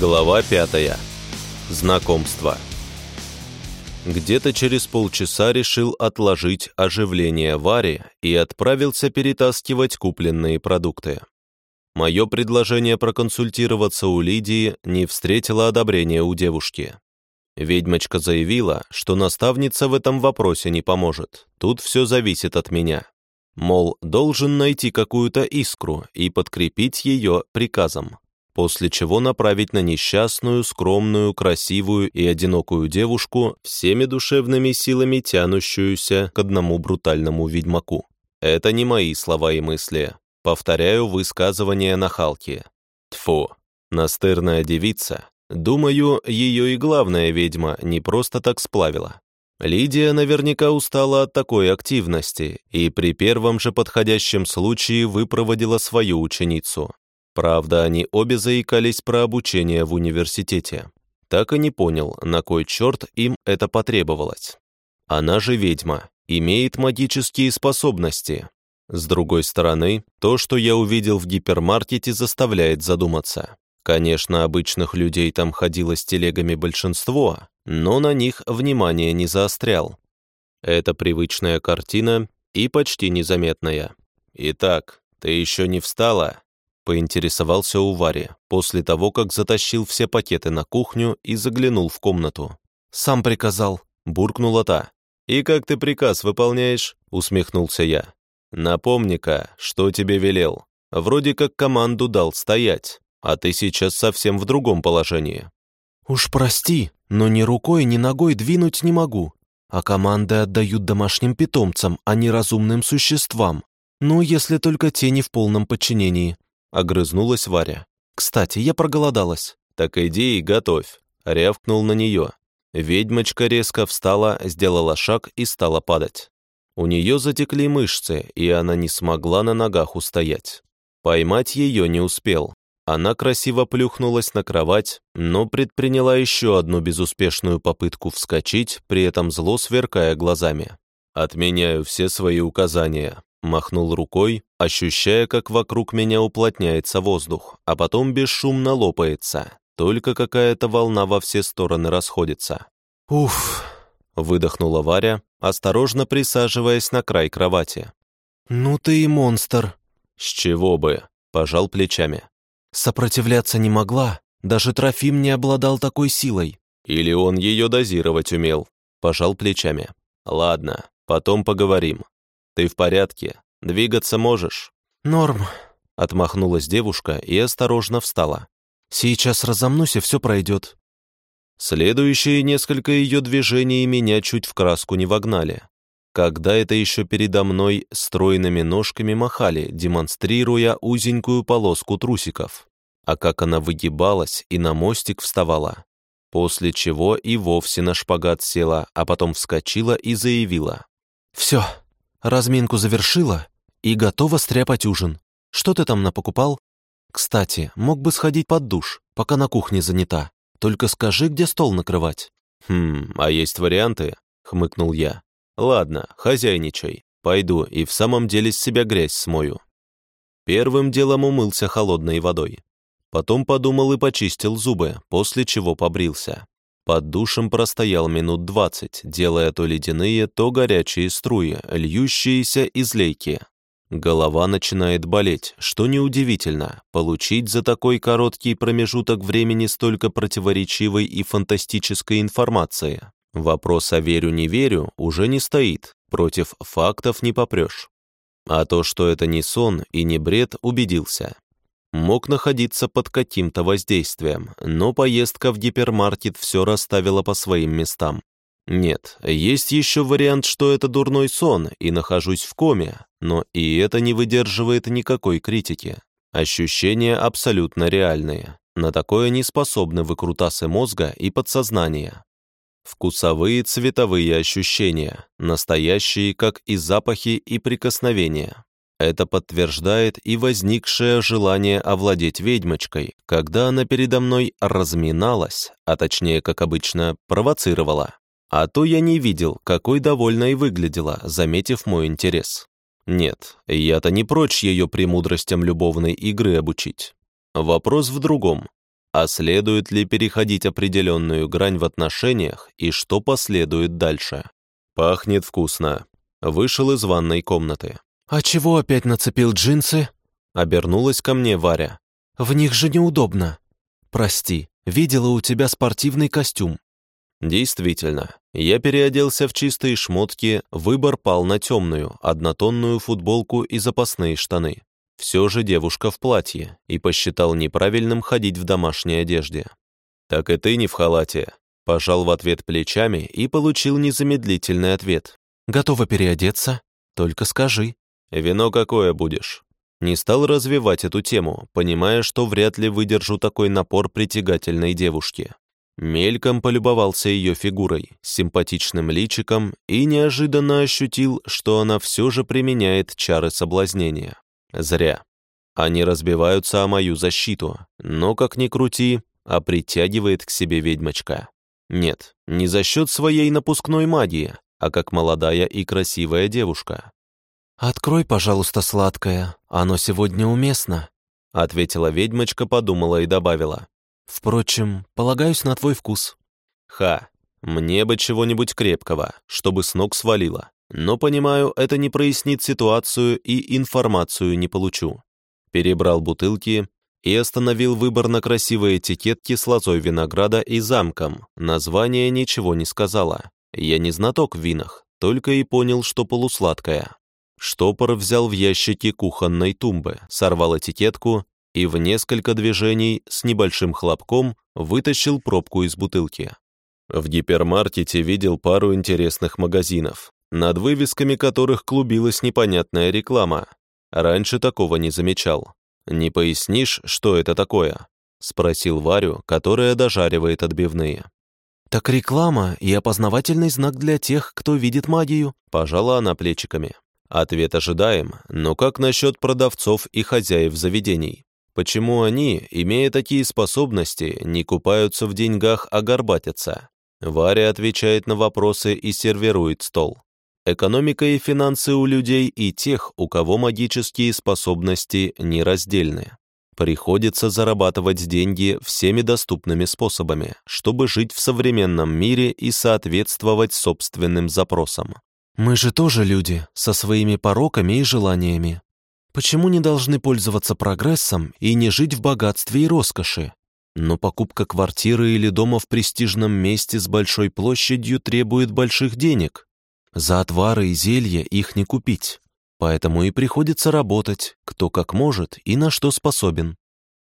Глава пятая. Знакомство. Где-то через полчаса решил отложить оживление Вари и отправился перетаскивать купленные продукты. Мое предложение проконсультироваться у Лидии не встретило одобрения у девушки. Ведьмочка заявила, что наставница в этом вопросе не поможет, тут все зависит от меня. Мол, должен найти какую-то искру и подкрепить ее приказом после чего направить на несчастную, скромную, красивую и одинокую девушку, всеми душевными силами тянущуюся к одному брутальному ведьмаку. Это не мои слова и мысли. Повторяю высказывание нахалки. Тфу, настырная девица. Думаю, ее и главная ведьма не просто так сплавила. Лидия наверняка устала от такой активности и при первом же подходящем случае выпроводила свою ученицу. Правда, они обе заикались про обучение в университете. Так и не понял, на кой черт им это потребовалось. Она же ведьма, имеет магические способности. С другой стороны, то, что я увидел в гипермаркете, заставляет задуматься. Конечно, обычных людей там ходило с телегами большинство, но на них внимание не заострял. Это привычная картина и почти незаметная. «Итак, ты еще не встала?» Поинтересовался у Вари, после того, как затащил все пакеты на кухню и заглянул в комнату. «Сам приказал», — буркнула та. «И как ты приказ выполняешь?» — усмехнулся я. «Напомни-ка, что тебе велел. Вроде как команду дал стоять, а ты сейчас совсем в другом положении». «Уж прости, но ни рукой, ни ногой двинуть не могу, а команды отдают домашним питомцам, а не разумным существам. Ну, если только те не в полном подчинении. Огрызнулась Варя. «Кстати, я проголодалась». «Так иди и готовь», — рявкнул на нее. Ведьмочка резко встала, сделала шаг и стала падать. У нее затекли мышцы, и она не смогла на ногах устоять. Поймать ее не успел. Она красиво плюхнулась на кровать, но предприняла еще одну безуспешную попытку вскочить, при этом зло сверкая глазами. «Отменяю все свои указания. Махнул рукой, ощущая, как вокруг меня уплотняется воздух, а потом бесшумно лопается. Только какая-то волна во все стороны расходится. «Уф!» — выдохнула Варя, осторожно присаживаясь на край кровати. «Ну ты и монстр!» «С чего бы?» — пожал плечами. «Сопротивляться не могла, даже Трофим не обладал такой силой». «Или он ее дозировать умел?» — пожал плечами. «Ладно, потом поговорим. «Ты в порядке? Двигаться можешь?» «Норм», — отмахнулась девушка и осторожно встала. «Сейчас разомнусь, и все пройдет». Следующие несколько ее движений меня чуть в краску не вогнали. Когда это еще передо мной стройными ножками махали, демонстрируя узенькую полоску трусиков. А как она выгибалась и на мостик вставала. После чего и вовсе на шпагат села, а потом вскочила и заявила. «Все, Разминку завершила и готова стряпать ужин. Что ты там напокупал? Кстати, мог бы сходить под душ, пока на кухне занята. Только скажи, где стол накрывать». «Хм, а есть варианты?» — хмыкнул я. «Ладно, хозяйничай. Пойду и в самом деле с себя грязь смою». Первым делом умылся холодной водой. Потом подумал и почистил зубы, после чего побрился. Под душем простоял минут двадцать, делая то ледяные, то горячие струи, льющиеся из лейки. Голова начинает болеть, что неудивительно. Получить за такой короткий промежуток времени столько противоречивой и фантастической информации. Вопрос о верю-не верю уже не стоит, против фактов не попрешь. А то, что это не сон и не бред, убедился мог находиться под каким-то воздействием, но поездка в гипермаркет все расставила по своим местам. Нет, есть еще вариант, что это дурной сон и нахожусь в коме, но и это не выдерживает никакой критики. Ощущения абсолютно реальные. На такое не способны выкрутасы мозга и подсознания. Вкусовые цветовые ощущения, настоящие как и запахи и прикосновения. Это подтверждает и возникшее желание овладеть ведьмочкой, когда она передо мной разминалась, а точнее, как обычно, провоцировала. А то я не видел, какой довольной выглядела, заметив мой интерес. Нет, я-то не прочь ее премудростям любовной игры обучить. Вопрос в другом. а следует ли переходить определенную грань в отношениях и что последует дальше. Пахнет вкусно. Вышел из ванной комнаты. «А чего опять нацепил джинсы?» Обернулась ко мне Варя. «В них же неудобно. Прости, видела у тебя спортивный костюм». Действительно, я переоделся в чистые шмотки, выбор пал на темную, однотонную футболку и запасные штаны. Все же девушка в платье, и посчитал неправильным ходить в домашней одежде. «Так и ты не в халате», — пожал в ответ плечами и получил незамедлительный ответ. «Готова переодеться? Только скажи». «Вино какое будешь?» Не стал развивать эту тему, понимая, что вряд ли выдержу такой напор притягательной девушки. Мельком полюбовался ее фигурой, симпатичным личиком и неожиданно ощутил, что она все же применяет чары соблазнения. Зря. Они разбиваются о мою защиту, но, как ни крути, а притягивает к себе ведьмочка. Нет, не за счет своей напускной магии, а как молодая и красивая девушка. «Открой, пожалуйста, сладкое, оно сегодня уместно», ответила ведьмочка, подумала и добавила. «Впрочем, полагаюсь на твой вкус». «Ха, мне бы чего-нибудь крепкого, чтобы с ног свалило. Но, понимаю, это не прояснит ситуацию и информацию не получу. Перебрал бутылки и остановил выбор на красивой этикетке с лозой винограда и замком. Название ничего не сказала. Я не знаток в винах, только и понял, что полусладкая. Штопор взял в ящике кухонной тумбы, сорвал этикетку и в несколько движений с небольшим хлопком вытащил пробку из бутылки. В гипермаркете видел пару интересных магазинов над вывесками которых клубилась непонятная реклама. Раньше такого не замечал. «Не пояснишь, что это такое?» — спросил Варю, которая дожаривает отбивные. «Так реклама и опознавательный знак для тех, кто видит магию», — пожала она плечиками. Ответ ожидаем, но как насчет продавцов и хозяев заведений? Почему они, имея такие способности, не купаются в деньгах, а горбатятся? Варя отвечает на вопросы и сервирует стол. Экономика и финансы у людей и тех, у кого магические способности нераздельны. Приходится зарабатывать деньги всеми доступными способами, чтобы жить в современном мире и соответствовать собственным запросам. Мы же тоже люди, со своими пороками и желаниями. Почему не должны пользоваться прогрессом и не жить в богатстве и роскоши? Но покупка квартиры или дома в престижном месте с большой площадью требует больших денег. За отвары и зелья их не купить, поэтому и приходится работать, кто как может и на что способен.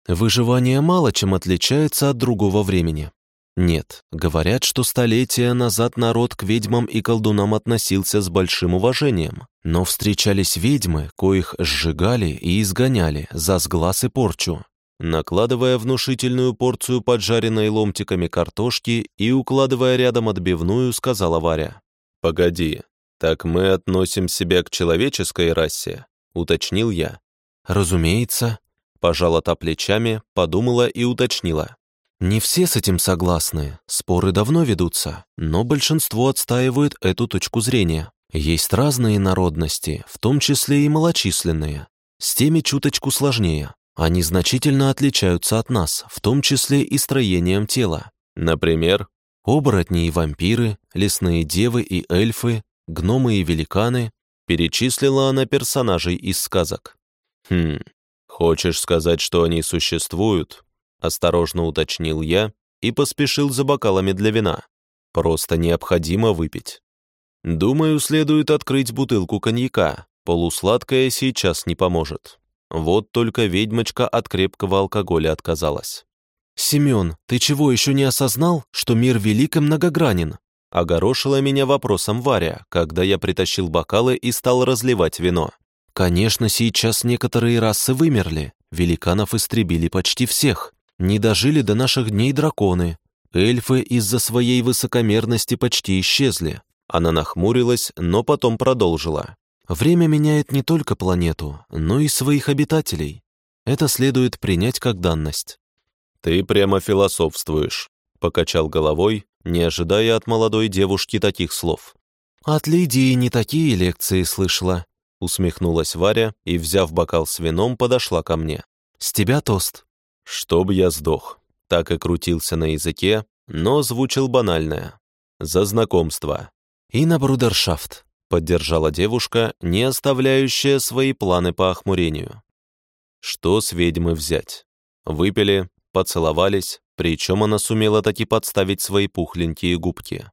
Выживание мало чем отличается от другого времени. Нет, говорят, что столетия назад народ к ведьмам и колдунам относился с большим уважением, но встречались ведьмы, коих сжигали и изгоняли за сглаз и порчу, накладывая внушительную порцию поджаренной ломтиками картошки и укладывая рядом отбивную, сказала Варя. «Погоди, так мы относим себя к человеческой расе?» — уточнил я. «Разумеется», — пожала та плечами, подумала и уточнила. «Не все с этим согласны, споры давно ведутся, но большинство отстаивают эту точку зрения. Есть разные народности, в том числе и малочисленные. С теми чуточку сложнее. Они значительно отличаются от нас, в том числе и строением тела. Например, Оборотни и вампиры, лесные девы и эльфы, гномы и великаны, перечислила она персонажей из сказок. «Хм, хочешь сказать, что они существуют?» Осторожно уточнил я и поспешил за бокалами для вина. Просто необходимо выпить. Думаю, следует открыть бутылку коньяка. Полусладкое сейчас не поможет. Вот только ведьмочка от крепкого алкоголя отказалась. «Семен, ты чего, еще не осознал, что мир велик и многогранен?» Огорошила меня вопросом Варя, когда я притащил бокалы и стал разливать вино. «Конечно, сейчас некоторые расы вымерли. Великанов истребили почти всех. Не дожили до наших дней драконы. Эльфы из-за своей высокомерности почти исчезли». Она нахмурилась, но потом продолжила. «Время меняет не только планету, но и своих обитателей. Это следует принять как данность. «Ты прямо философствуешь», — покачал головой, не ожидая от молодой девушки таких слов. «От Лидии не такие лекции слышала», — усмехнулась Варя и, взяв бокал с вином, подошла ко мне. «С тебя тост». «Чтоб я сдох». Так и крутился на языке, но звучил банальное. «За знакомство». «И на брудершафт», — поддержала девушка, не оставляющая свои планы по охмурению. Что с ведьмы взять? Выпили, поцеловались, причем она сумела таки подставить свои пухленькие губки.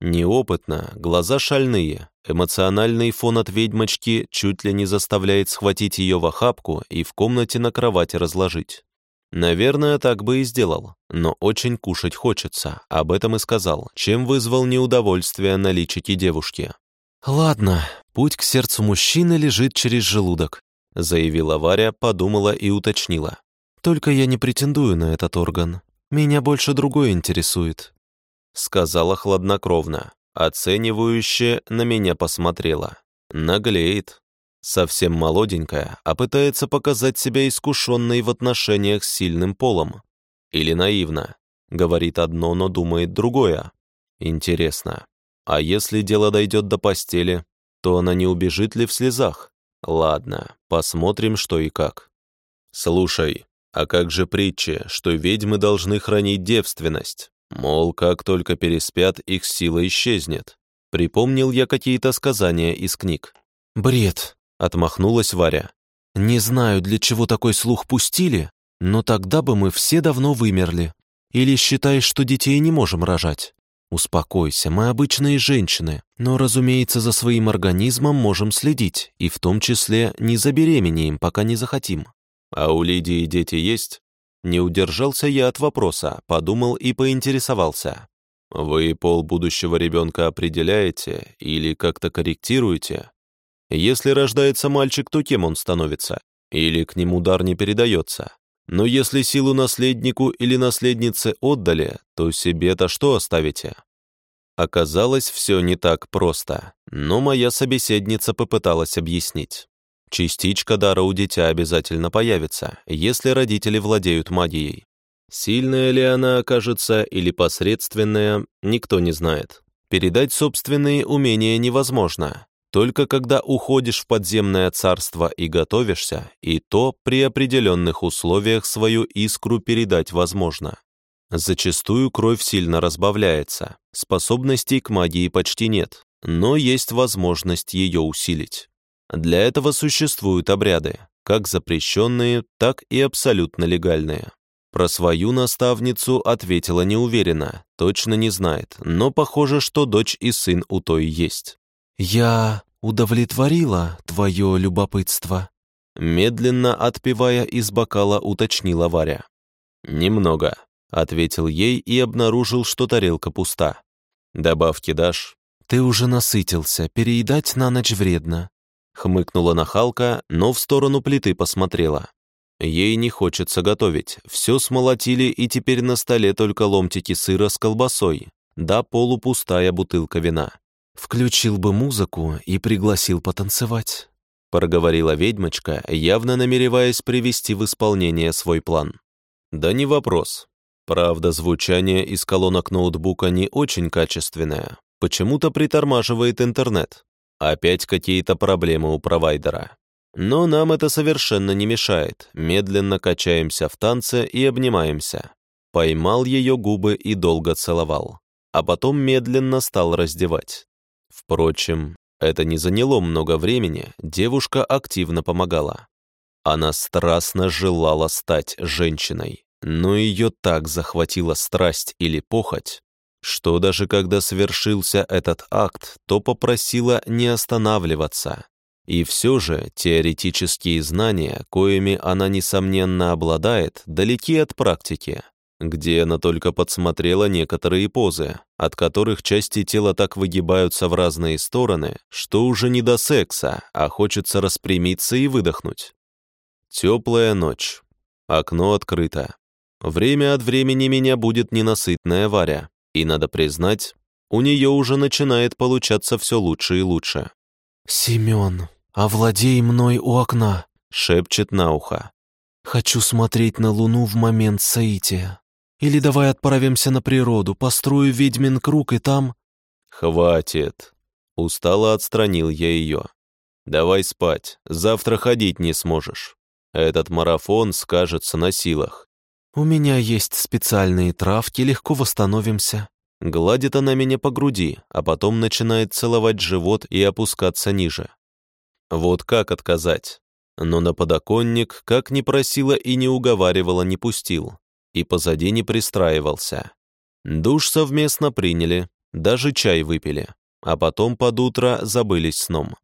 Неопытно, глаза шальные, эмоциональный фон от ведьмочки чуть ли не заставляет схватить ее в охапку и в комнате на кровати разложить. Наверное, так бы и сделал, но очень кушать хочется, об этом и сказал, чем вызвал неудовольствие на личике девушки. «Ладно, путь к сердцу мужчины лежит через желудок», заявила Варя, подумала и уточнила. «Только я не претендую на этот орган. Меня больше другое интересует сказала хладнокровно, оценивающе на меня посмотрела. Наглеет. Совсем молоденькая, а пытается показать себя искушенной в отношениях с сильным полом. Или наивно. Говорит одно, но думает другое. Интересно. А если дело дойдет до постели, то она не убежит ли в слезах? Ладно, посмотрим, что и как. Слушай, а как же притча, что ведьмы должны хранить девственность? Мол, как только переспят, их сила исчезнет. Припомнил я какие-то сказания из книг. «Бред», — отмахнулась Варя. «Не знаю, для чего такой слух пустили, но тогда бы мы все давно вымерли. Или считаешь, что детей не можем рожать? Успокойся, мы обычные женщины, но, разумеется, за своим организмом можем следить, и в том числе не забеременеем, пока не захотим». «А у Лидии дети есть?» Не удержался я от вопроса, подумал и поинтересовался. «Вы пол будущего ребенка определяете или как-то корректируете? Если рождается мальчик, то кем он становится? Или к нему дар не передается? Но если силу наследнику или наследнице отдали, то себе-то что оставите?» Оказалось, все не так просто, но моя собеседница попыталась объяснить. Частичка дара у дитя обязательно появится, если родители владеют магией. Сильная ли она окажется или посредственная, никто не знает. Передать собственные умения невозможно. Только когда уходишь в подземное царство и готовишься, и то при определенных условиях свою искру передать возможно. Зачастую кровь сильно разбавляется, способностей к магии почти нет, но есть возможность ее усилить. Для этого существуют обряды, как запрещенные, так и абсолютно легальные. Про свою наставницу ответила неуверенно, точно не знает, но похоже, что дочь и сын у той есть. «Я удовлетворила твое любопытство», медленно отпивая из бокала, уточнила Варя. «Немного», — ответил ей и обнаружил, что тарелка пуста. «Добавки дашь?» «Ты уже насытился, переедать на ночь вредно. Хмыкнула нахалка, но в сторону плиты посмотрела. Ей не хочется готовить. Все смолотили, и теперь на столе только ломтики сыра с колбасой, да полупустая бутылка вина. «Включил бы музыку и пригласил потанцевать», — проговорила ведьмочка, явно намереваясь привести в исполнение свой план. «Да не вопрос. Правда, звучание из колонок ноутбука не очень качественное. Почему-то притормаживает интернет. Опять какие-то проблемы у провайдера. Но нам это совершенно не мешает. Медленно качаемся в танце и обнимаемся. Поймал ее губы и долго целовал. А потом медленно стал раздевать. Впрочем, это не заняло много времени, девушка активно помогала. Она страстно желала стать женщиной, но ее так захватила страсть или похоть, что даже когда совершился этот акт, то попросила не останавливаться. И все же теоретические знания, коими она, несомненно, обладает, далеки от практики, где она только подсмотрела некоторые позы, от которых части тела так выгибаются в разные стороны, что уже не до секса, а хочется распрямиться и выдохнуть. Теплая ночь. Окно открыто. Время от времени меня будет ненасытная Варя. И, надо признать, у нее уже начинает получаться все лучше и лучше. «Семен, овладей мной у окна», — шепчет на ухо. «Хочу смотреть на луну в момент соития. Или давай отправимся на природу, построю ведьмин круг и там...» «Хватит!» — устало отстранил я ее. «Давай спать, завтра ходить не сможешь. Этот марафон скажется на силах». «У меня есть специальные травки, легко восстановимся». Гладит она меня по груди, а потом начинает целовать живот и опускаться ниже. Вот как отказать? Но на подоконник, как ни просила и не уговаривала, не пустил. И позади не пристраивался. Душ совместно приняли, даже чай выпили. А потом под утро забылись сном.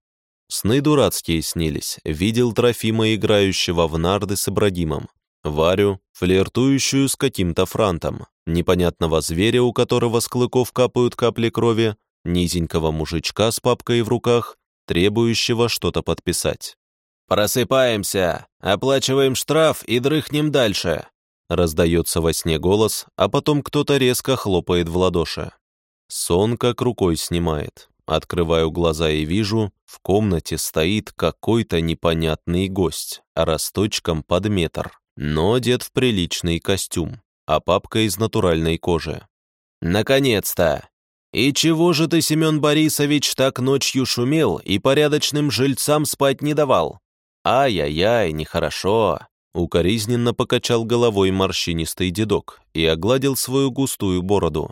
Сны дурацкие снились. Видел Трофима, играющего в нарды с Ибрагимом. Варю, флиртующую с каким-то франтом, непонятного зверя, у которого с клыков капают капли крови, низенького мужичка с папкой в руках, требующего что-то подписать. «Просыпаемся, оплачиваем штраф и дрыхнем дальше», раздается во сне голос, а потом кто-то резко хлопает в ладоши. Сон как рукой снимает. Открываю глаза и вижу, в комнате стоит какой-то непонятный гость, росточком под метр но одет в приличный костюм, а папка из натуральной кожи. «Наконец-то! И чего же ты, Семен Борисович, так ночью шумел и порядочным жильцам спать не давал? Ай-яй-яй, нехорошо!» Укоризненно покачал головой морщинистый дедок и огладил свою густую бороду.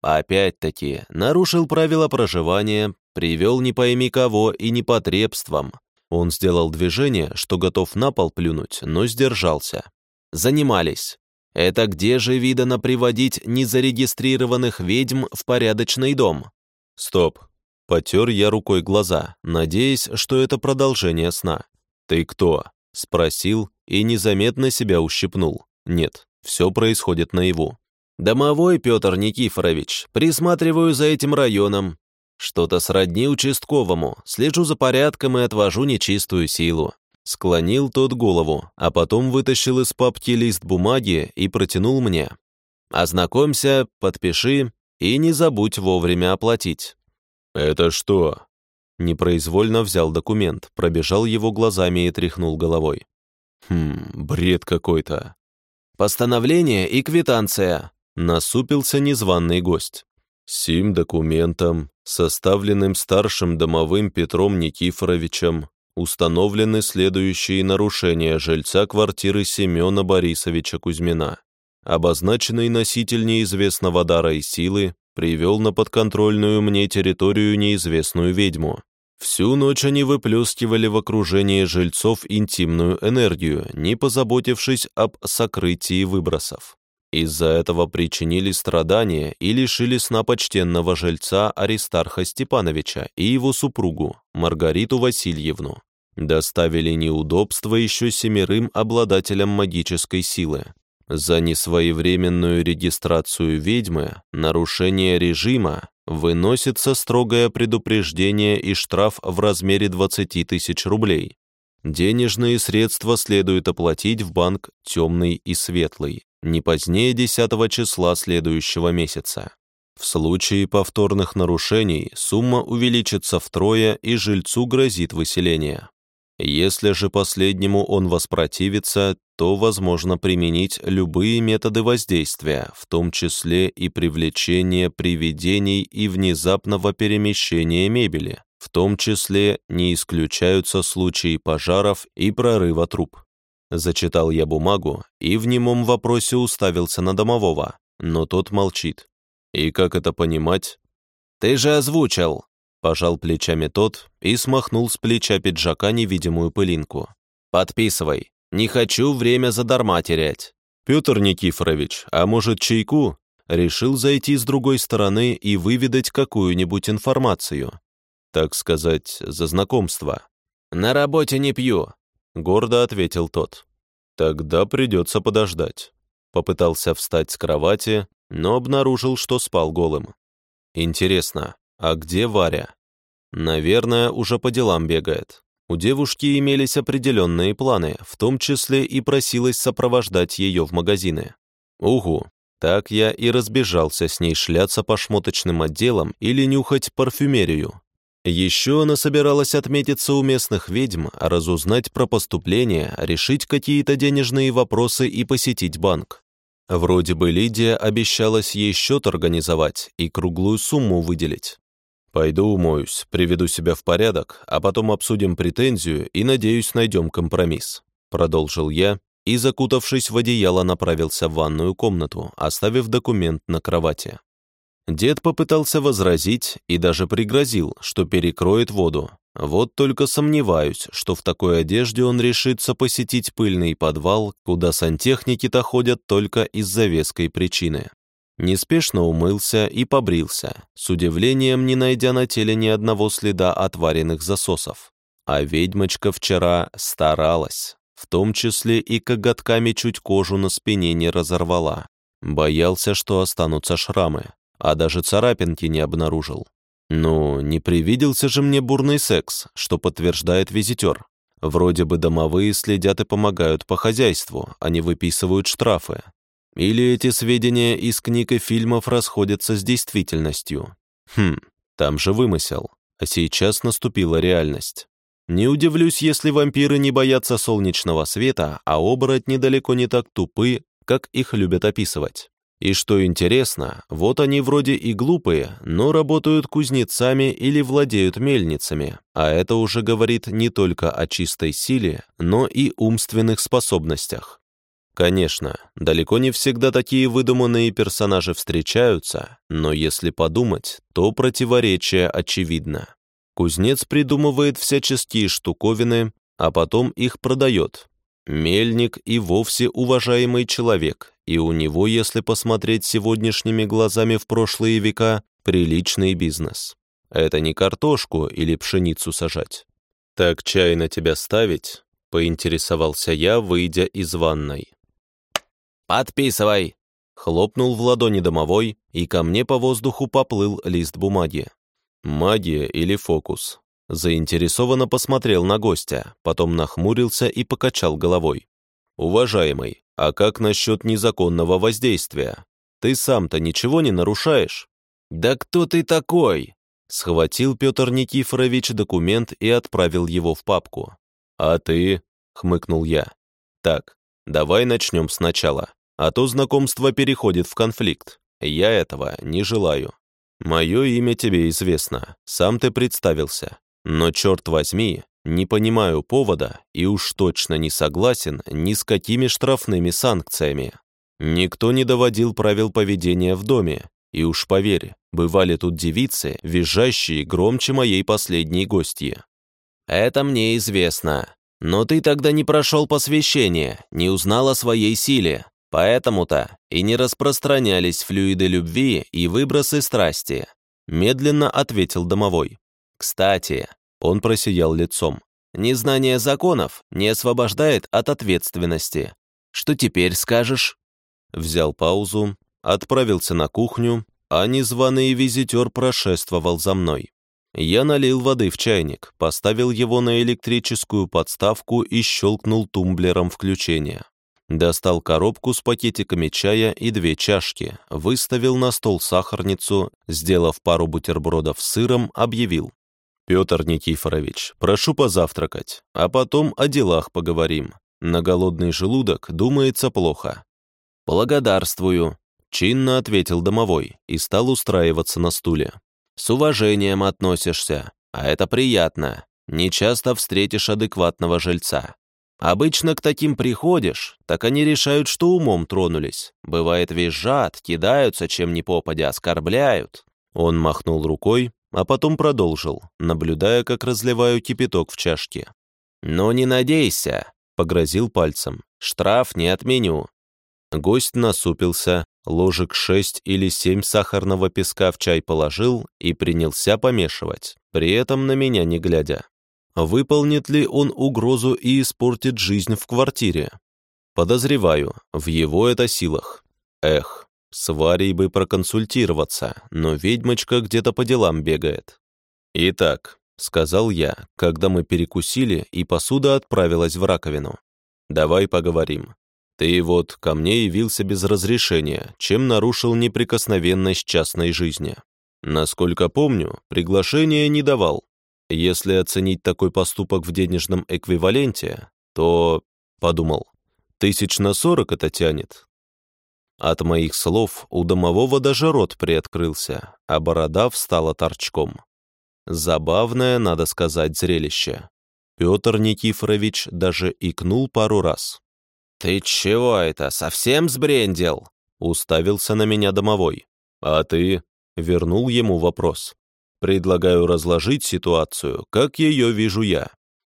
Опять-таки, нарушил правила проживания, привел не пойми кого и непотребством, он сделал движение, что готов на пол плюнуть, но сдержался. Занимались. Это где же видано приводить незарегистрированных ведьм в порядочный дом? Стоп. Потер я рукой глаза, надеясь, что это продолжение сна. «Ты кто?» — спросил и незаметно себя ущипнул. Нет, все происходит наяву. «Домовой Петр Никифорович, присматриваю за этим районом, что-то сродни участковому, слежу за порядком и отвожу нечистую силу. Склонил тот голову, а потом вытащил из папки лист бумаги и протянул мне. «Ознакомься, подпиши и не забудь вовремя оплатить». «Это что?» Непроизвольно взял документ, пробежал его глазами и тряхнул головой. «Хм, бред какой-то». «Постановление и квитанция», — насупился незваный гость. «Сим документом составленным старшим домовым Петром Никифоровичем, установлены следующие нарушения жильца квартиры Семена Борисовича Кузьмина. Обозначенный носитель неизвестного дара и силы привел на подконтрольную мне территорию неизвестную ведьму. Всю ночь они выплескивали в окружении жильцов интимную энергию, не позаботившись об сокрытии выбросов. Из-за этого причинили страдания и лишили сна почтенного жильца Аристарха Степановича и его супругу, Маргариту Васильевну. Доставили неудобства еще семерым обладателям магической силы. За несвоевременную регистрацию ведьмы, нарушение режима, выносится строгое предупреждение и штраф в размере 20 тысяч рублей. Денежные средства следует оплатить в банк «Темный и Светлый», не позднее 10 числа следующего месяца. В случае повторных нарушений сумма увеличится втрое и жильцу грозит выселение. Если же последнему он воспротивится, то возможно применить любые методы воздействия, в том числе и привлечение привидений и внезапного перемещения мебели, в том числе не исключаются случаи пожаров и прорыва труб. Зачитал я бумагу и в немом вопросе уставился на домового, но тот молчит. И как это понимать? «Ты же озвучил!» Пожал плечами тот и смахнул с плеча пиджака невидимую пылинку. «Подписывай. Не хочу время задарма терять». «Петр Никифорович, а может чайку?» Решил зайти с другой стороны и выведать какую-нибудь информацию. Так сказать, за знакомство. «На работе не пью. — гордо ответил тот. «Тогда придется подождать». Попытался встать с кровати, но обнаружил, что спал голым. «Интересно, а где Варя?» «Наверное, уже по делам бегает. У девушки имелись определенные планы, в том числе и просилась сопровождать ее в магазины. Угу, так я и разбежался с ней шляться по шмоточным отделам или нюхать парфюмерию, еще она собиралась отметиться у местных ведьм, разузнать про поступление, решить какие-то денежные вопросы и посетить банк. Вроде бы Лидия обещалась ей счет организовать и круглую сумму выделить. «Пойду умоюсь, приведу себя в порядок, а потом обсудим претензию и, надеюсь, найдем компромисс», продолжил я и, закутавшись в одеяло, направился в ванную комнату, оставив документ на кровати. Дед попытался возразить и даже пригрозил, что перекроет воду. Вот только сомневаюсь, что в такой одежде он решится посетить пыльный подвал, куда сантехники-то ходят только из-за веской причины. Неспешно умылся и побрился, с удивлением не найдя на теле ни одного следа отваренных засосов. А ведьмочка вчера старалась, в том числе и коготками чуть кожу на спине не разорвала. Боялся, что останутся шрамы, а даже царапинки не обнаружил. Ну, не привиделся же мне бурный секс, что подтверждает визитер. Вроде бы домовые следят и помогают по хозяйству, а не выписывают штрафы. Или эти сведения из книг и фильмов расходятся с действительностью. Хм, там же вымысел, а сейчас наступила реальность. Не удивлюсь, если вампиры не боятся солнечного света, а оборотни далеко не так тупы, как их любят описывать. И что интересно, вот они вроде и глупые, но работают кузнецами или владеют мельницами, а это уже говорит не только о чистой силе, но и умственных способностях. Конечно, далеко не всегда такие выдуманные персонажи встречаются, но если подумать, то противоречие очевидно. Кузнец придумывает всяческие штуковины, а потом их продает. Мельник и вовсе уважаемый человек, и у него, если посмотреть сегодняшними глазами в прошлые века, приличный бизнес. Это не картошку или пшеницу сажать. «Так чай на тебя ставить?» — поинтересовался я, выйдя из ванной. «Подписывай!» — хлопнул в ладони домовой, и ко мне по воздуху поплыл лист бумаги. Магия или фокус? Заинтересованно посмотрел на гостя, потом нахмурился и покачал головой. «Уважаемый, а как насчет незаконного воздействия? Ты сам-то ничего не нарушаешь?» «Да кто ты такой?» Схватил Петр Никифорович документ и отправил его в папку. «А ты?» — хмыкнул я. «Так, давай начнем сначала, а то знакомство переходит в конфликт. Я этого не желаю». Мое имя тебе известно, сам ты представился. Но, черт возьми, не понимаю повода и уж точно не согласен ни с какими штрафными санкциями. Никто не доводил правил поведения в доме, и уж поверь, бывали тут девицы, визжащие громче моей последней гостьи. «Это мне известно. Но ты тогда не прошел посвящение, не узнал о своей силе. Поэтому-то и не распространялись флюиды любви и выбросы страсти, медленно ответил домовой. Кстати, он просиял лицом. Незнание законов не освобождает от ответственности. Что теперь скажешь? Взял паузу, отправился на кухню, а незваный визитер прошествовал за мной. Я налил воды в чайник, поставил его на электрическую подставку и щелкнул тумблером включения. Достал коробку с пакетиками чая и две чашки, выставил на стол сахарницу, сделав пару бутербродов с сыром, объявил. «Петр Никифорович, прошу позавтракать, а потом о делах поговорим. На голодный желудок думается плохо». «Благодарствую», — чинно ответил домовой и стал устраиваться на стуле. «С уважением относишься, а это приятно. Не часто встретишь адекватного жильца. Обычно к таким приходишь, так они решают, что умом тронулись. Бывает, визжат, кидаются, чем ни попадя, оскорбляют. Он махнул рукой, а потом продолжил, наблюдая, как разливаю кипяток в чашке. «Но не надейся», — погрозил пальцем. «Штраф не отменю». Гость насупился, ложек шесть или семь сахарного песка в чай положил и принялся помешивать, при этом на меня не глядя. Выполнит ли он угрозу и испортит жизнь в квартире? Подозреваю, в его это силах. Эх, с Варей бы проконсультироваться, но ведьмочка где-то по делам бегает. Итак, сказал я, когда мы перекусили, и посуда отправилась в раковину. Давай поговорим. Ты вот ко мне явился без разрешения, чем нарушил неприкосновенность частной жизни. Насколько помню, приглашения не давал, если оценить такой поступок в денежном эквиваленте, то, подумал, тысяч на сорок это тянет. От моих слов у домового даже рот приоткрылся, а борода встала торчком. Забавное, надо сказать, зрелище. Петр Никифорович даже икнул пару раз. «Ты чего это, совсем сбрендел?» Уставился на меня домовой. «А ты?» — вернул ему вопрос. «Предлагаю разложить ситуацию, как ее вижу я.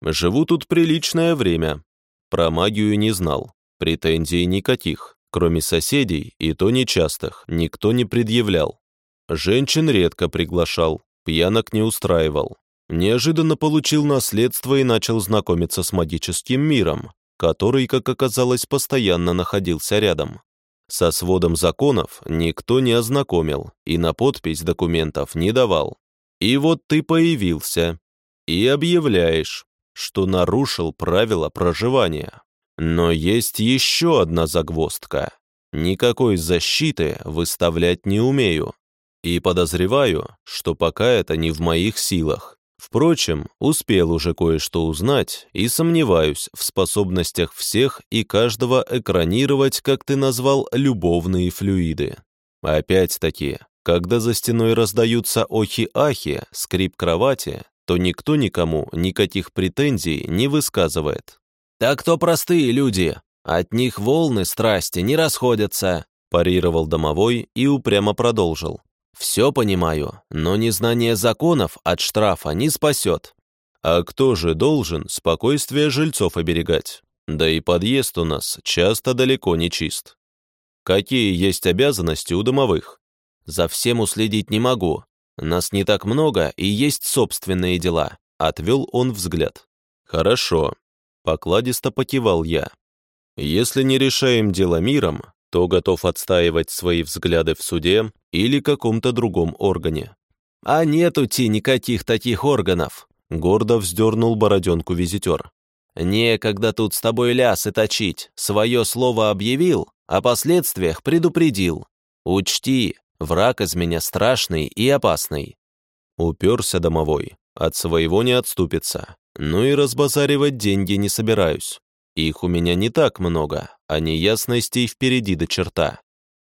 Живу тут приличное время. Про магию не знал. Претензий никаких, кроме соседей, и то нечастых, никто не предъявлял. Женщин редко приглашал, пьянок не устраивал. Неожиданно получил наследство и начал знакомиться с магическим миром, который, как оказалось, постоянно находился рядом. Со сводом законов никто не ознакомил и на подпись документов не давал. И вот ты появился и объявляешь, что нарушил правила проживания. Но есть еще одна загвоздка. Никакой защиты выставлять не умею. И подозреваю, что пока это не в моих силах. Впрочем, успел уже кое-что узнать и сомневаюсь в способностях всех и каждого экранировать, как ты назвал, любовные флюиды. Опять-таки, когда за стеной раздаются охи-ахи, скрип кровати, то никто никому никаких претензий не высказывает. «Так то простые люди, от них волны страсти не расходятся», парировал домовой и упрямо продолжил. Все понимаю, но незнание законов от штрафа не спасет. А кто же должен спокойствие жильцов оберегать? Да и подъезд у нас часто далеко не чист. Какие есть обязанности у домовых? За всем уследить не могу. Нас не так много и есть собственные дела. Отвел он взгляд. Хорошо. Покладисто покивал я. Если не решаем дело миром, то готов отстаивать свои взгляды в суде или каком-то другом органе. «А нету ти никаких таких органов!» — гордо вздернул бороденку визитер. «Некогда тут с тобой лясы точить, свое слово объявил, о последствиях предупредил. Учти, враг из меня страшный и опасный». Уперся домовой, от своего не отступится, ну и разбазаривать деньги не собираюсь. Их у меня не так много, а неясностей впереди до черта.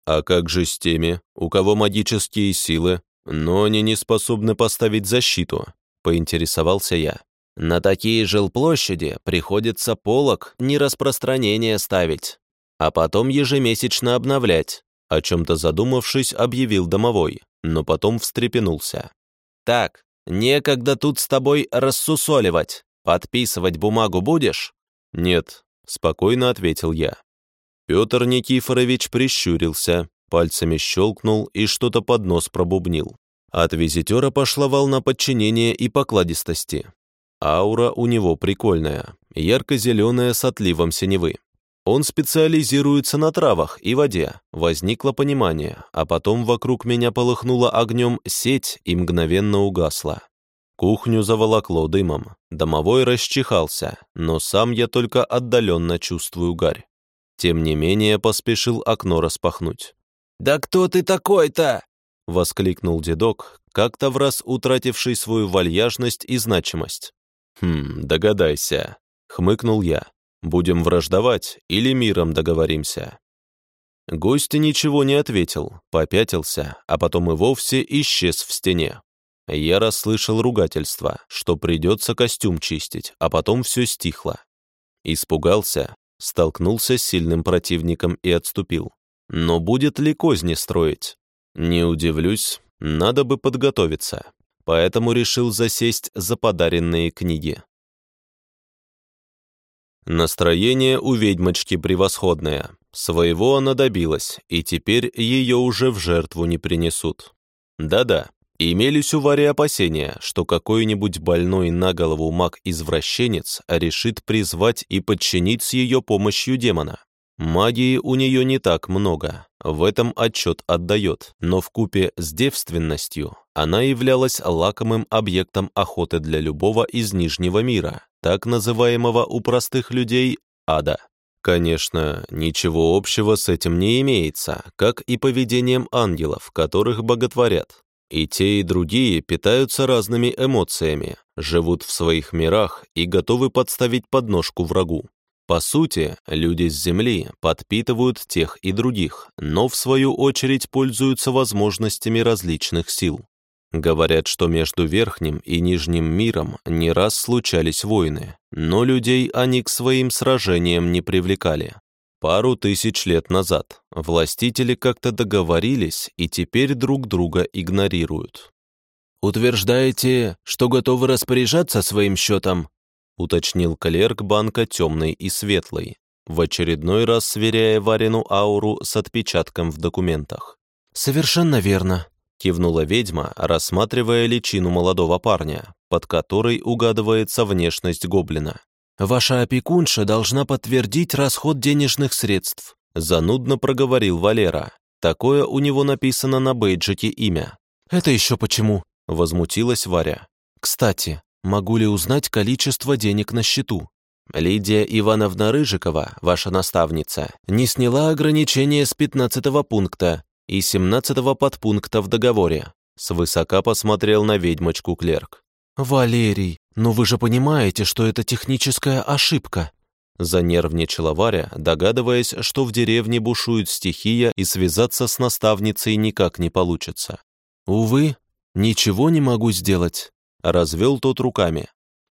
А как же с теми, у кого магические силы, но они не способны поставить защиту? Поинтересовался я. На такие жилплощади приходится полок нераспространения ставить, а потом ежемесячно обновлять, о чем-то задумавшись, объявил домовой, но потом встрепенулся. «Так, некогда тут с тобой рассусоливать. Подписывать бумагу будешь?» «Нет», — спокойно ответил я. Петр Никифорович прищурился, пальцами щелкнул и что-то под нос пробубнил. От визитера пошла волна подчинения и покладистости. Аура у него прикольная, ярко-зеленая с отливом синевы. Он специализируется на травах и воде. Возникло понимание, а потом вокруг меня полыхнула огнем сеть и мгновенно угасла. Кухню заволокло дымом. Домовой расчихался, но сам я только отдаленно чувствую гарь. Тем не менее поспешил окно распахнуть. «Да кто ты такой-то?» — воскликнул дедок, как-то в раз утративший свою вальяжность и значимость. «Хм, догадайся», — хмыкнул я. «Будем враждовать или миром договоримся?» Гость ничего не ответил, попятился, а потом и вовсе исчез в стене. Я расслышал ругательство, что придется костюм чистить, а потом все стихло. Испугался, столкнулся с сильным противником и отступил. Но будет ли козни строить? Не удивлюсь, надо бы подготовиться. Поэтому решил засесть за подаренные книги. Настроение у ведьмочки превосходное. Своего она добилась, и теперь ее уже в жертву не принесут. Да-да, Имелись у Вари опасения, что какой-нибудь больной на голову маг-извращенец решит призвать и подчинить с ее помощью демона. Магии у нее не так много, в этом отчет отдает, но в купе с девственностью она являлась лакомым объектом охоты для любого из Нижнего мира, так называемого у простых людей ада. Конечно, ничего общего с этим не имеется, как и поведением ангелов, которых боготворят. И те, и другие питаются разными эмоциями, живут в своих мирах и готовы подставить подножку врагу. По сути, люди с Земли подпитывают тех и других, но в свою очередь пользуются возможностями различных сил. Говорят, что между верхним и нижним миром не раз случались войны, но людей они к своим сражениям не привлекали. Пару тысяч лет назад властители как-то договорились и теперь друг друга игнорируют. «Утверждаете, что готовы распоряжаться своим счетом?» уточнил клерк банка темный и светлый, в очередной раз сверяя Варину ауру с отпечатком в документах. «Совершенно верно», — кивнула ведьма, рассматривая личину молодого парня, под которой угадывается внешность гоблина. «Ваша опекунша должна подтвердить расход денежных средств», — занудно проговорил Валера. Такое у него написано на бейджике имя. «Это еще почему?» — возмутилась Варя. «Кстати, могу ли узнать количество денег на счету?» Лидия Ивановна Рыжикова, ваша наставница, не сняла ограничения с 15 пункта и 17 подпункта в договоре. Свысока посмотрел на ведьмочку клерк. «Валерий, но вы же понимаете, что это техническая ошибка!» Занервничала Варя, догадываясь, что в деревне бушует стихия и связаться с наставницей никак не получится. «Увы, ничего не могу сделать», — развел тот руками.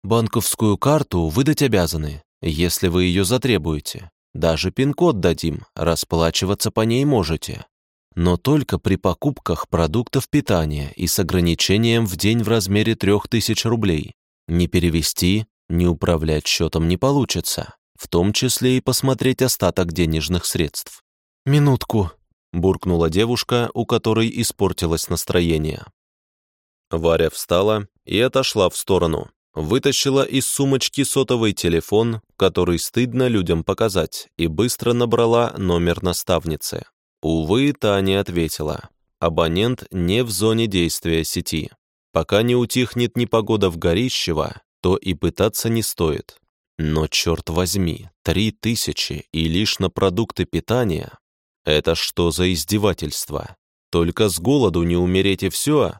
Банковскую карту выдать обязаны, если вы ее затребуете. Даже пин-код дадим, расплачиваться по ней можете. Но только при покупках продуктов питания и с ограничением в день в размере 3000 рублей. Не перевести, не управлять счетом не получится, в том числе и посмотреть остаток денежных средств. «Минутку», — буркнула девушка, у которой испортилось настроение. Варя встала и отошла в сторону. Вытащила из сумочки сотовый телефон, который стыдно людям показать, и быстро набрала номер наставницы. Увы, та не ответила. Абонент не в зоне действия сети. Пока не утихнет непогода в Горищево, то и пытаться не стоит. Но, черт возьми, три тысячи и лишь на продукты питания? Это что за издевательство? Только с голоду не умереть и все?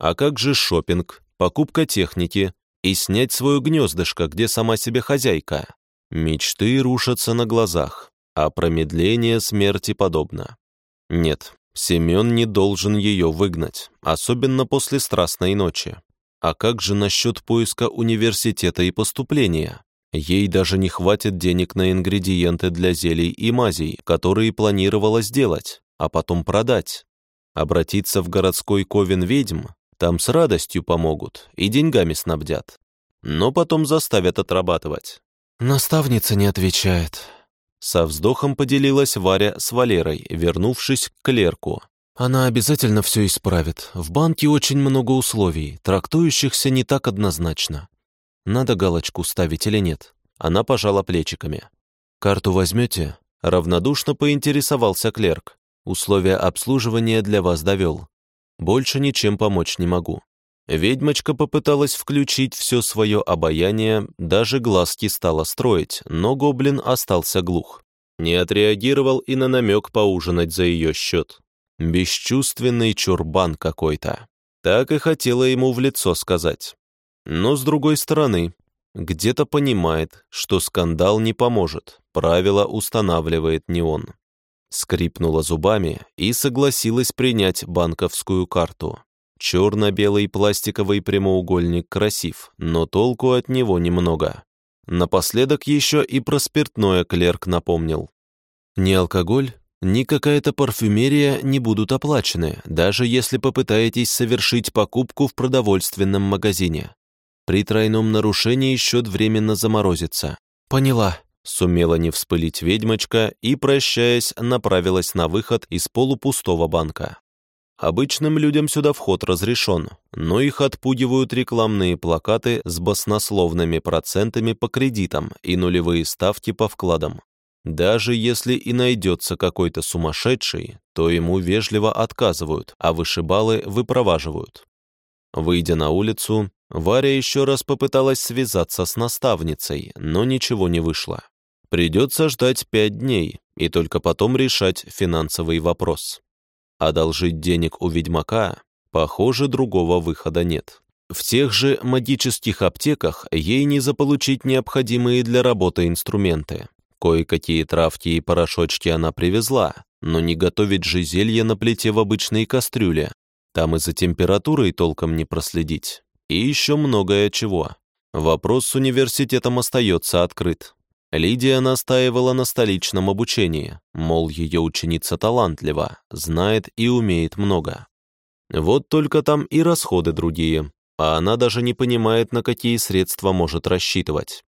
А как же шопинг, покупка техники, и снять свое гнездышко, где сама себе хозяйка. Мечты рушатся на глазах, а промедление смерти подобно. Нет, Семен не должен ее выгнать, особенно после страстной ночи. А как же насчет поиска университета и поступления? Ей даже не хватит денег на ингредиенты для зелий и мазей, которые планировала сделать, а потом продать. Обратиться в городской ковен ведьм там с радостью помогут и деньгами снабдят. Но потом заставят отрабатывать. Наставница не отвечает. Со вздохом поделилась Варя с Валерой, вернувшись к клерку. Она обязательно все исправит. В банке очень много условий, трактующихся не так однозначно. Надо галочку ставить или нет? Она пожала плечиками. «Карту возьмете?» Равнодушно поинтересовался клерк. Условия обслуживания для вас довел. Больше ничем помочь не могу. Ведьмочка попыталась включить все свое обаяние, даже глазки стала строить, но гоблин остался глух. Не отреагировал и на намек поужинать за ее счет. Бесчувственный чурбан какой-то. Так и хотела ему в лицо сказать. Но с другой стороны, где-то понимает, что скандал не поможет, правила устанавливает не он скрипнула зубами и согласилась принять банковскую карту. Черно-белый пластиковый прямоугольник красив, но толку от него немного. Напоследок еще и про спиртное клерк напомнил. Ни алкоголь, ни какая-то парфюмерия не будут оплачены, даже если попытаетесь совершить покупку в продовольственном магазине. При тройном нарушении счет временно заморозится. Поняла. Сумела не вспылить ведьмочка и, прощаясь, направилась на выход из полупустого банка. Обычным людям сюда вход разрешен, но их отпугивают рекламные плакаты с баснословными процентами по кредитам и нулевые ставки по вкладам. Даже если и найдется какой-то сумасшедший, то ему вежливо отказывают, а вышибалы выпроваживают. Выйдя на улицу, Варя еще раз попыталась связаться с наставницей, но ничего не вышло. Придется ждать пять дней и только потом решать финансовый вопрос. Одолжить денег у ведьмака, похоже, другого выхода нет. В тех же магических аптеках ей не заполучить необходимые для работы инструменты. Кое-какие травки и порошочки она привезла, но не готовить же зелье на плите в обычной кастрюле. Там и за температурой толком не проследить. И еще многое чего. Вопрос с университетом остается открыт. Лидия настаивала на столичном обучении, мол, ее ученица талантлива, знает и умеет много. Вот только там и расходы другие, а она даже не понимает, на какие средства может рассчитывать.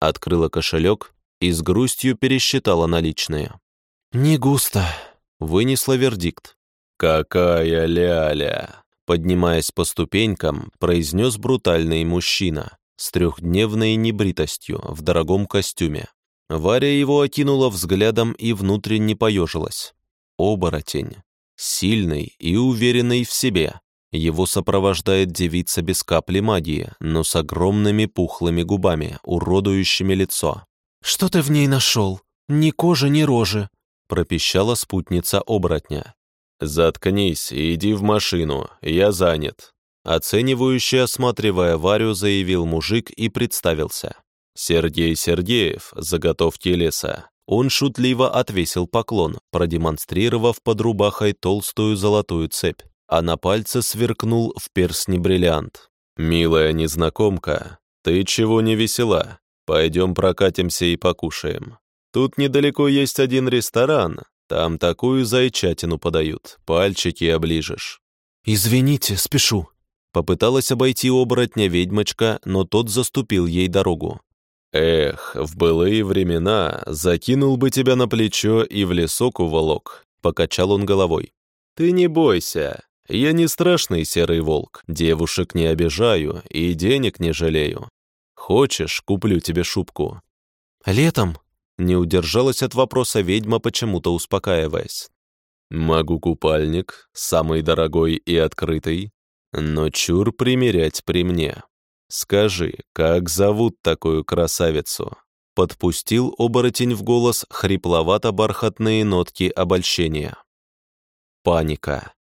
Открыла кошелек и с грустью пересчитала наличные. «Не густо», — вынесла вердикт. «Какая ляля!» Поднимаясь по ступенькам, произнес брутальный мужчина с трехдневной небритостью в дорогом костюме. Варя его окинула взглядом и внутренне поежилась. Оборотень. Сильный и уверенный в себе. Его сопровождает девица без капли магии, но с огромными пухлыми губами, уродующими лицо. «Что ты в ней нашел? Ни кожи, ни рожи!» пропищала спутница оборотня. «Заткнись и иди в машину, я занят», Оценивающе осматривая Варю, заявил мужик и представился. «Сергей Сергеев, заготовки леса». Он шутливо отвесил поклон, продемонстрировав под рубахой толстую золотую цепь, а на пальце сверкнул в перстне бриллиант. «Милая незнакомка, ты чего не весела? Пойдем прокатимся и покушаем. Тут недалеко есть один ресторан, там такую зайчатину подают, пальчики оближешь». «Извините, спешу», Попыталась обойти оборотня ведьмочка, но тот заступил ей дорогу. «Эх, в былые времена закинул бы тебя на плечо и в лесок уволок», — покачал он головой. «Ты не бойся, я не страшный серый волк, девушек не обижаю и денег не жалею. Хочешь, куплю тебе шубку?» «Летом?» — не удержалась от вопроса ведьма, почему-то успокаиваясь. «Могу купальник, самый дорогой и открытый, но чур примерять при мне. Скажи, как зовут такую красавицу?» Подпустил оборотень в голос хрипловато-бархатные нотки обольщения. Паника.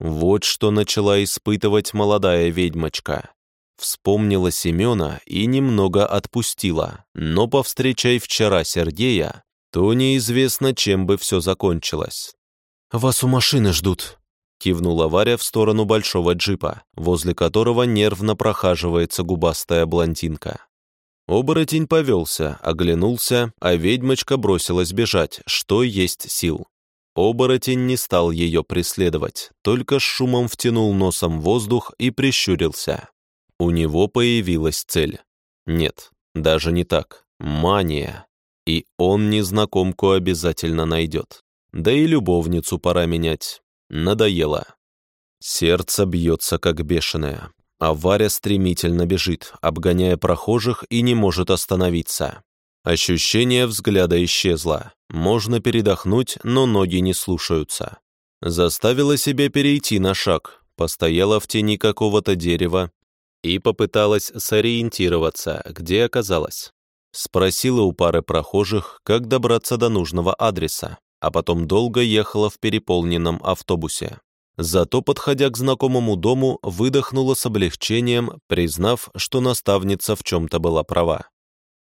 Вот что начала испытывать молодая ведьмочка. Вспомнила Семена и немного отпустила, но повстречай вчера Сергея, то неизвестно, чем бы все закончилось. «Вас у машины ждут», Кивнула Варя в сторону большого джипа, возле которого нервно прохаживается губастая блондинка. Оборотень повелся, оглянулся, а ведьмочка бросилась бежать, что есть сил. Оборотень не стал ее преследовать, только с шумом втянул носом воздух и прищурился. У него появилась цель. Нет, даже не так. Мания. И он незнакомку обязательно найдет. Да и любовницу пора менять. Надоело. Сердце бьется как бешеное, а Варя стремительно бежит, обгоняя прохожих и не может остановиться. Ощущение взгляда исчезло. Можно передохнуть, но ноги не слушаются. Заставила себя перейти на шаг, постояла в тени какого-то дерева и попыталась сориентироваться, где оказалась. Спросила у пары прохожих, как добраться до нужного адреса а потом долго ехала в переполненном автобусе. Зато, подходя к знакомому дому, выдохнула с облегчением, признав, что наставница в чем-то была права.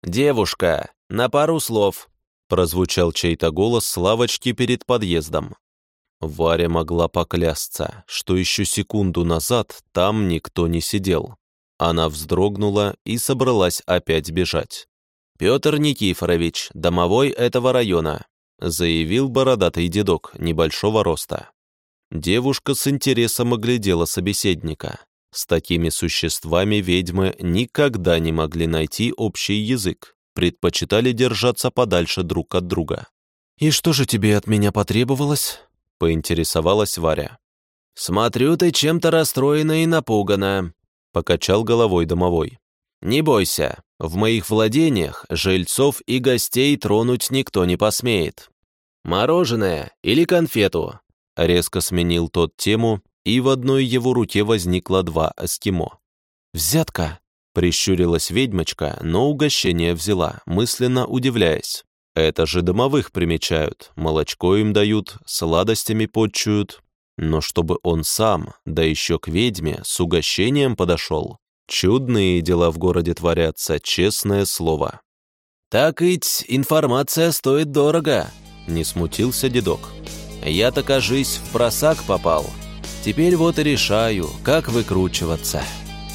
«Девушка, на пару слов!» прозвучал чей-то голос с лавочки перед подъездом. Варя могла поклясться, что еще секунду назад там никто не сидел. Она вздрогнула и собралась опять бежать. «Петр Никифорович, домовой этого района заявил бородатый дедок небольшого роста. Девушка с интересом оглядела собеседника. С такими существами ведьмы никогда не могли найти общий язык, предпочитали держаться подальше друг от друга. «И что же тебе от меня потребовалось?» — поинтересовалась Варя. «Смотрю, ты чем-то расстроена и напугана», — покачал головой домовой. «Не бойся, в моих владениях жильцов и гостей тронуть никто не посмеет. Мороженое или конфету?» Резко сменил тот тему, и в одной его руке возникло два эскимо. «Взятка!» — прищурилась ведьмочка, но угощение взяла, мысленно удивляясь. «Это же домовых примечают, молочко им дают, сладостями подчуют. Но чтобы он сам, да еще к ведьме, с угощением подошел, Чудные дела в городе творятся, честное слово. «Так ведь информация стоит дорого», — не смутился дедок. «Я-то, кажись, в просак попал. Теперь вот и решаю, как выкручиваться».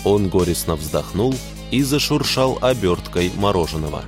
Он горестно вздохнул и зашуршал оберткой мороженого.